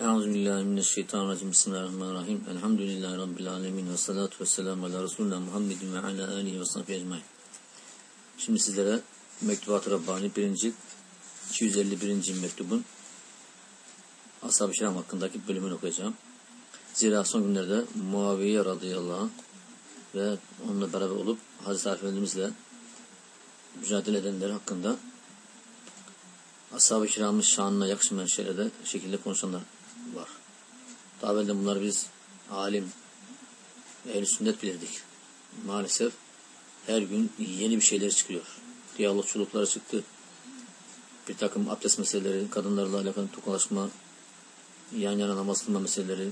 Euzubillahimineşşeytanirracim. Bismillahirrahmanirrahim. Elhamdülillahi Rabbil alemin. Ve salatu ve selamu ala Resulullah Muhammedin ve ala alihi ve sahbihi ecmain. Şimdi sizlere Mektubat-ı Rabbani 1. cilt 251. mektubun Ashab-ı Şiram hakkındaki bölümünü okuyacağım. Zira son günlerde Muaviye radıyallahu anh ve onunla beraber olup Hazreti Arif Efendimizle mücadele edenler hakkında Ashab-ı Kiram'ın şanına yakışmayan şekilde konuşanlar var. Daha evvel bunları biz alim, ehl sünnet bilirdik. Maalesef her gün yeni bir şeyler çıkıyor. Diyalogçulukları çıktı. Bir takım abdest meseleleri, kadınlarla alakalı tokalaşma, yan yana namaz kılma meseleleri,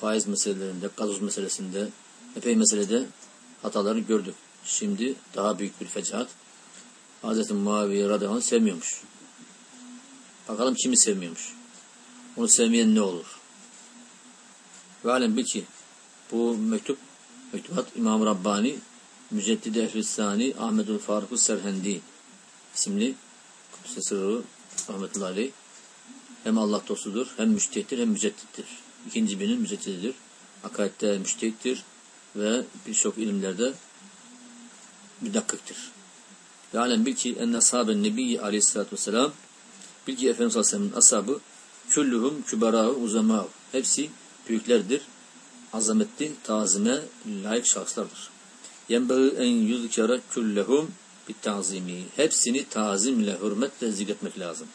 faiz meselelerinde, gazoz meselesinde, epey meselede hatalarını gördük. Şimdi daha büyük bir fecaat. Hz. Muaviye radıyallahu sevmiyormuş. Bakalım kimi sevmiyormuş. Onu sevmeyen ne olur? Ve alem bil ki bu mektup mektubat İmam Rabbani Müceddid Ehlüssani Ahmedül Faruk Serhendi isimli Kudüs'e sırrı rahmetullahi aleyh hem Allah dostudur hem müştehittir hem müceddittir. İkinci birinin müceddididir. Akaidde müştehittir ve birçok ilimlerde müdakkıktır. Ve alem bil ki enne ashaben nebiyyi aleyhissalatü vesselam bil ki Efendimiz Aleyhisselam'ın ashabı Külluhum küberâhu uzemâhu. Hepsi büyüklerdir. Azametli, tazime layık şahıslardır. Yenbeği en yüzkere küllehum bittazimi. Hepsini tazimle, hürmetle zikretmek lazım.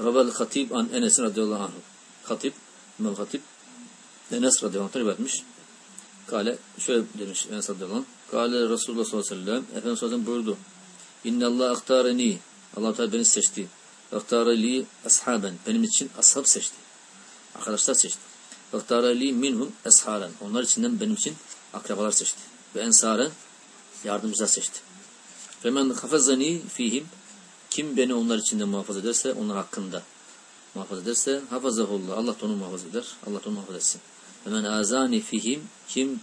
Rabel Hatib an Enes radıyallahu anh. Hatib, İmam Hatib Enes radıyallahu anh rivayet. Kale, şöyle demiş Enes radıyallahu anh. Kale Resulullah sallallahu aleyhi ve sellem Efendimiz sallallahu aleyhi ve sellem buyurdu. İnnallah aktareni. Allah Teala beni seçti. Vaktarali ashaben. Benim için ashab seçti. Arkadaşlar seçti. Vaktarali minhum esharen. Onlar içinden benim için akrabalar seçti. Ve ensaren yardımcılar seçti. Femen hafazani fihim. Kim beni onlar içinde muhafaza ederse, onlar hakkında muhafaza ederse, hafazahullah. Allah onu muhafaza eder. Allah onu muhafaza etsin. Femen azani fihim. Kim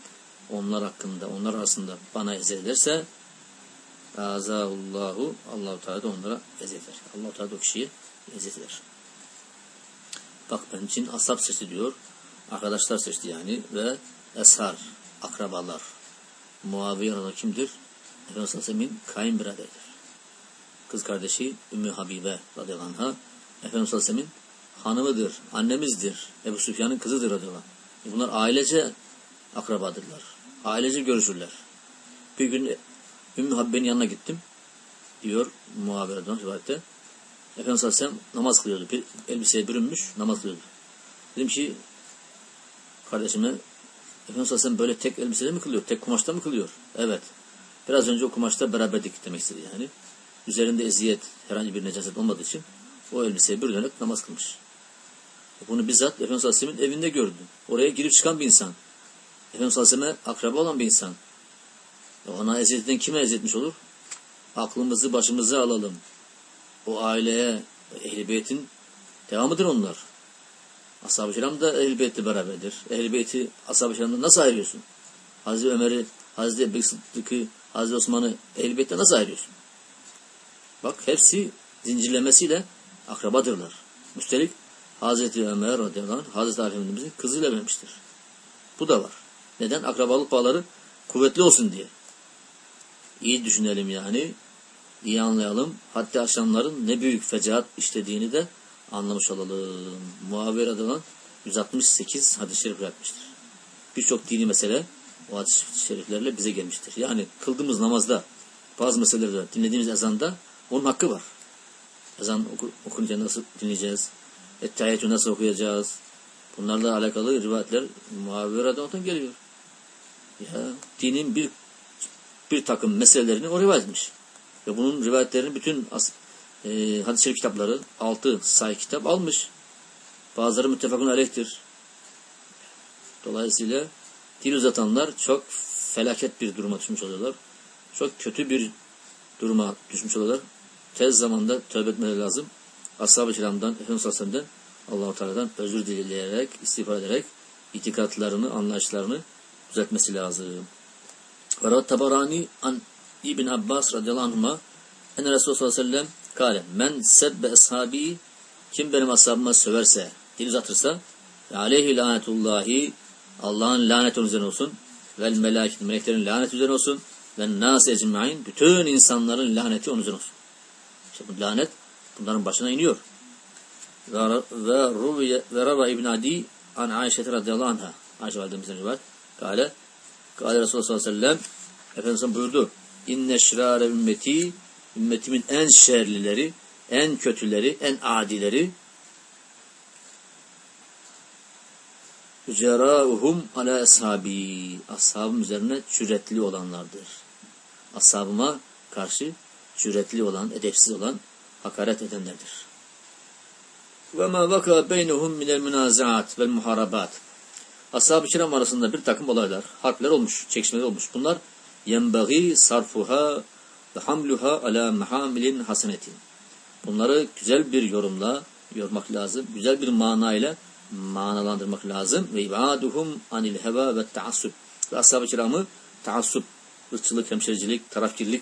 onlar hakkında, onlar arasında bana eziyet ederse, Azahullahu Allahu Teala da onlara eziyet eder. Allahu Teala da o kişiyi eziyet eder. Bak benim için ashab seçti diyor. Arkadaşlar seçti yani ve eshar, akrabalar. Muaviye radıyallahu kimdir? Efendimiz Aleyhisselam'ın kayınbiraderidir. Kız kardeşi Ümmü Habibe radıyallahu anh'a Efendimiz Aleyhisselam'ın hanımıdır, annemizdir. Ebu Süfyan'ın kızıdır radıyallahu anh. E bunlar ailece akrabadırlar. Ailece görüşürler. Bir gün Ümmü Habibe'nin yanına gittim. Diyor muhabereden rivayette. Efendimiz Aleyhisselam namaz kılıyordu. Bir elbiseye bürünmüş namaz kılıyordu. Dedim ki kardeşime Efendimiz Aleyhisselam böyle tek elbisede mi kılıyor? Tek kumaşta mı kılıyor? Evet. Biraz önce o kumaşta beraberdik demek istedi yani. Üzerinde eziyet, herhangi bir necaset olmadığı için o elbiseye bürünerek namaz kılmış. Bunu bizzat Efendimiz Aleyhisselam'ın evinde gördüm. Oraya girip çıkan bir insan. Efendimiz Aleyhisselam'a akraba olan bir insan. Ona eziyetten kime eziyetmiş olur? Aklımızı başımıza alalım. O aileye, ehl devamıdır onlar. Ashab-ı Kiram da Beyt'le beraberdir. Ehl-i Beyt'i Ashab-ı nasıl ayırıyorsun? Hazreti Ömer'i, Hazreti Ebu Sıddık'ı, Hazreti Osman'ı Beyt'te nasıl ayırıyorsun? Bak hepsi zincirlemesiyle akrabadırlar. Üstelik Hazreti Ömer radıyallahu anh, Hazreti Ali Efendimiz'in kızıyla vermiştir. Bu da var. Neden? Akrabalık bağları kuvvetli olsun diye. İyi düşünelim yani. İyi anlayalım. Hatta aşanların ne büyük fecaat işlediğini de anlamış olalım. Radıyallahu 168 hadis-i şerif bırakmıştır. Birçok dini mesele o hadis-i şeriflerle bize gelmiştir. Yani kıldığımız namazda bazı meselelerde dinlediğimiz ezanda onun hakkı var. Ezan oku, okunca nasıl dinleyeceğiz? Ettehiyyatü nasıl okuyacağız? Bunlarla alakalı rivayetler radıyallahu geliyor. Ya dinin bir bir takım meselelerini o rivayet etmiş. Ve bunun rivayetlerini bütün e, hadis-i şerif kitapları, altı sayı kitap almış. Bazıları müttefakun aleyhtir. Dolayısıyla dil uzatanlar çok felaket bir duruma düşmüş oluyorlar. Çok kötü bir duruma düşmüş oluyorlar. Tez zamanda tövbe etmeleri lazım. Ashab-ı kiramdan, Efendimiz Aleyhisselam'dan Allah-u Teala'dan özür dileyerek, istiğfar ederek itikatlarını, anlayışlarını düzeltmesi lazım. Ve Tabarani an İbn Abbas radıyallahu anhuma en Resulullah sallallahu aleyhi ve sellem kâle men sebbe ashabi kim benim ashabıma söverse dil uzatırsa ve aleyhi lanetullahi Allah'ın lanet onun üzerine olsun vel melaiket meleklerin lanet üzerine olsun ve nas ecmain bütün insanların laneti onun üzerine olsun. İşte bu lanet bunların başına iniyor. Ve ve ruviye ve ibn Adi an Ayşe radıyallahu anha. Ayşe validemizden rivayet. Kale Kale Resulullah sallallahu aleyhi ve sellem Efendimiz buyurdu. İnne şirare ümmeti ümmetimin en şerlileri, en kötüleri, en adileri Cerauhum ala ashabi. Ashabım üzerine cüretli olanlardır. Ashabıma karşı cüretli olan, edepsiz olan, hakaret edenlerdir. Ve ma vaka beynehum minel münazaat vel muharabat. Ashab-ı kiram arasında bir takım olaylar, harpler olmuş, çekişmeler olmuş. Bunlar yenbagi sarfuha ve hamluha ala mahamilin hasenetin. Bunları güzel bir yorumla yormak lazım. Güzel bir manayla manalandırmak lazım. Ve ibaduhum anil heva ve taassub. Ve ashab-ı kiramı taassup, ırkçılık, hemşericilik, tarafkirlik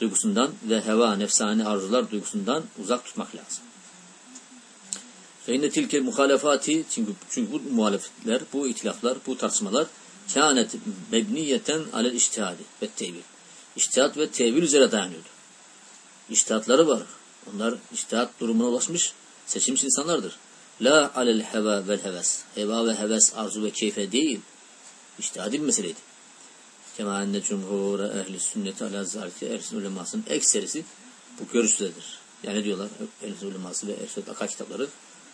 duygusundan ve heva, nefsani arzular duygusundan uzak tutmak lazım. Feyne tilke muhalefati çünkü, çünkü bu muhalefetler, bu itilaflar, bu tartışmalar kânet mebniyeten alel iştihadi ve tevil. İştihat ve tevil üzere dayanıyordu. İştihatları var. Onlar iştihat durumuna ulaşmış seçilmiş insanlardır. La alel heva vel heves. Heva ve heves, arzu ve keyfe değil. İştihadi bir meseleydi. Kema enne cumhur ehli sünneti ala zalike ersin ulemasının ekserisi bu görüştedir. Yani diyorlar ehli uleması ve ersin akal kitapları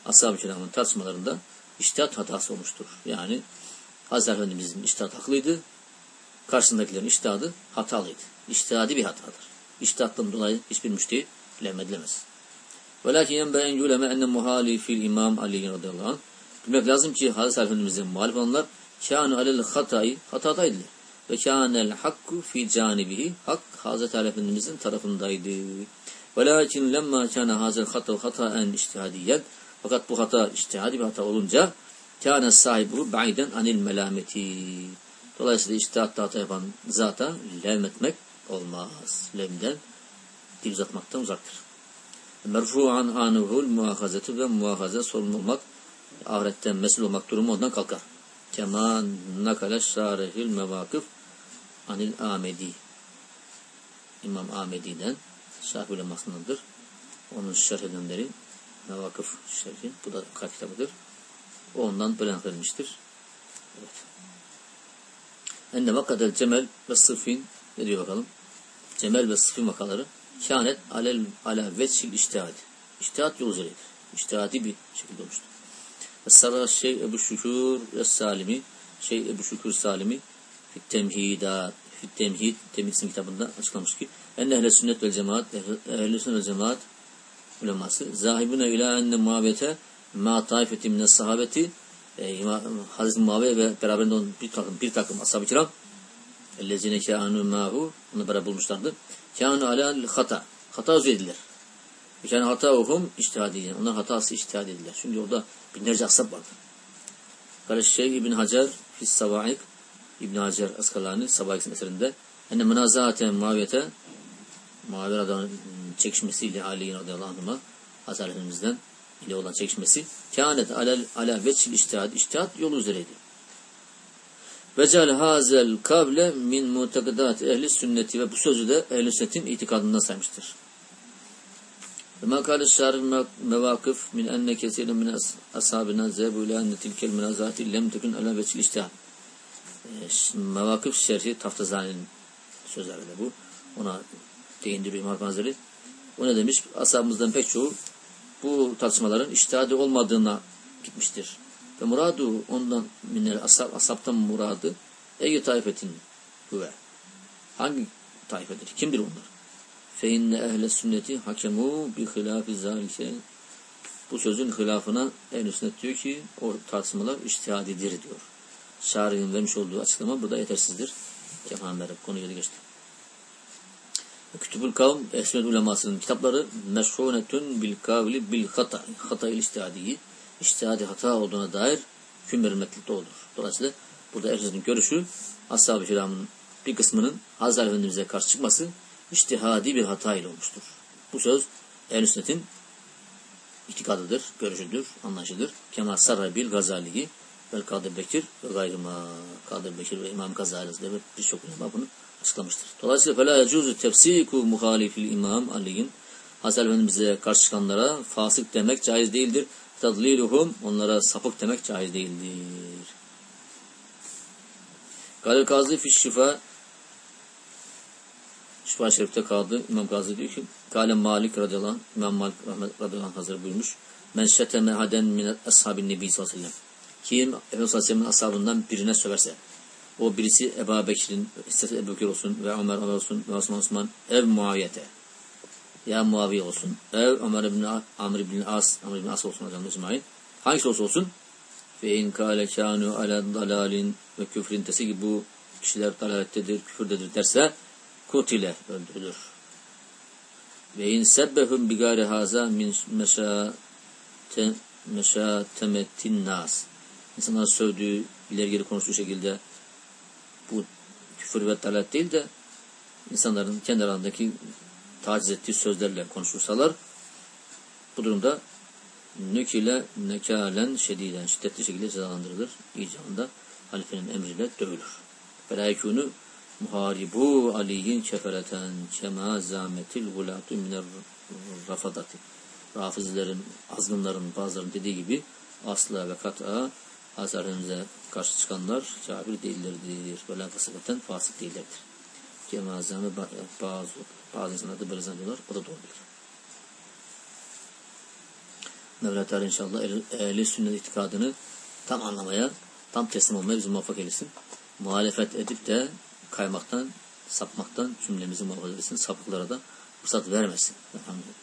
ashab-ı kiramın tartışmalarında iştihat hatası olmuştur. Yani Hazreti Efendimiz'in iştihat haklıydı. Karşısındakilerin iştihadı hatalıydı. İştihadi bir hatadır. İştihattan dolayı hiçbir müştehit bilemedilemez. Velakin yenbe en yuleme enne muhali fil imam Ali radıyallahu anh. Bilmek lazım ki Hazreti Efendimiz'in muhalif olanlar kâne alel hatayı hatadaydılar. Ve kânel hakku fi canibihi hak Hazreti Ali Efendimiz'in tarafındaydı. Velakin lemma kâne hazel hata hataen iştihadiyen fakat bu hata iştihadi bir hata olunca kâne sahibi ba'iden anil melameti. Dolayısıyla iştihatta hata yapan zata levmetmek olmaz. Levmden dil uzatmaktan uzaktır. Merfu'an anuhul muahazetu ve muahaze sorumlu olmak, ahiretten mesul olmak durumu ondan kalkar. Kema nakale şarihil mevakıf anil amedi. İmam Ahmedi'den şarh ulemasındandır. Onun şerh edenleri Mevakıf şerhi. Bu da kalp kitabıdır. O ondan böyle nakledilmiştir. Evet. Enne vakadel cemel ve sıfin ne diyor bakalım? Cemel ve sıfin vakaları kânet alel ala veçil iştihad. İştihat yol üzereydir. İştihadi bir şekilde olmuştur. Ve sarra şey Ebu Şükür ve Salimi şey Ebu Şükür Salimi fit temhidat fit kitabında açıklamış ki enne ehle sünnet vel cemaat ehle sünnet vel cemaat uleması zahibune ila enne muhabbete ma taifeti mine sahabeti e, Hazreti Muaviye ve beraberinde onun bir takım, bir takım ashab-ı kiram ellezine kânu mâhu onu beraber bulmuşlardı. Kânu alâ hata. Hata üzerediler. Yani hata uhum iştihadiyen. Onlar hatası iştihad ediler. Çünkü orada binlerce ashab vardı. Kardeş şey İbn Hacer Fis Savaik İbn Hacer Askalani Savaik eserinde enne münazaaten Muaviyete Muaviye adamın çekişmesiyle Ali radıyallahu anh'a Hazar Efendimiz'den ile olan çekişmesi kânet alel ala veçil iştihad iştihad yolu üzereydi. Vecel hazel kable min mutekidat ehli sünneti ve bu sözü de ehli sünnetin itikadından saymıştır. Ve makale şarif mevakıf min enne kesirin min ashabina zebu ila enne tilkel münazati lem tekun ala veçil iştihad. Mevakıf şerhi Taftazani'nin sözleri de bu. Ona değindiriyor İmam Hazretleri. O ne demiş? Ashabımızdan pek çoğu bu tartışmaların iştihadi olmadığına gitmiştir. Ve muradu ondan minel ashab, ashabtan muradı ey taifetin huve. Hangi taifedir? Kimdir onlar? Fe inne ehle sünneti hakemu bi hilafi zalike. Bu sözün hilafına ehl sünnet diyor ki o tartışmalar iştihadidir diyor. Şari'nin vermiş olduğu açıklama burada yetersizdir. Kemal Merhab konuya geçti. Kütübül Kavm Esmed ulemasının kitapları meşhunetun bil kavli bil hata. Hata il iştihadiyi iştihadi hata olduğuna dair hüküm verilmekte olur. Dolayısıyla burada Erzurum görüşü Ashab-ı Kiram'ın bir kısmının Hazreti Efendimiz'e karşı çıkması iştihadi bir hata ile olmuştur. Bu söz ehl Sünnet'in itikadıdır, görüşüdür, anlaşıdır. Kemal Sarrabil Gazali'yi Vel Kadir Bekir ve gayrıma Kadir Bekir ve İmam Gazali ve birçok ulema bunu açıklamıştır. Dolayısıyla fela yecuzu tefsiku muhalifil İmam Ali'nin Hazreti Efendimiz'e karşı çıkanlara fasık demek caiz değildir. Tadliluhum onlara sapık demek caiz değildir. Kadir Kazı Fiş Şifa Şifa Şerif'te kaldı. İmam Gazi diyor ki Kale Malik radıyallahu anh, İmam Malik radıyallahu anh hazır buyurmuş. Men şeteme haden min ashabin nebi sallallahu aleyhi ve sellem. Kim Efendimiz Aleyhisselam'ın ashabından birine söverse o birisi Ebu Bekir'in, isterse Ebu Bekir olsun ve Ömer Ömer olsun ve Osman Osman ev muaviyete ya Muaviye olsun ev Ömer ibn Amr ibn As Amr ibn As olsun hocam İsmail hangisi olsa olsun ve in kâle kânû ala dalalin ve küfrin tesi ki bu kişiler dalalettedir, küfürdedir derse kutile öldürülür. Ve in sebbehum bigâre haza min meşâte meşâtemetin nas. İnsanlar sövdüğü, ileri geri konuştuğu şekilde bu küfür ve dalalet değil de insanların kendi aralarındaki taciz ettiği sözlerle konuşursalar bu durumda nükile nekalen şediden şiddetli şekilde cezalandırılır. İcabında halifenin emriyle dövülür. Felaykûnü muharibu aliyin kefereten kema zametil gulatu miner rafadati. Rafizilerin, azgınların bazılarının dediği gibi asla ve kat'a Hazretlerimize karşı çıkanlar kafir değillerdir. Böyle kasıbeten fasık değillerdir. Kema zame bazı, bazı insanlar da böyle zannediyorlar. O da doğru değil. Mevla Teala inşallah ehli sünnet itikadını tam anlamaya, tam teslim olmaya bizi muvaffak eylesin. Muhalefet edip de kaymaktan, sapmaktan cümlemizi muhafaza etsin. Sapıklara da fırsat vermesin. Elhamdülillah.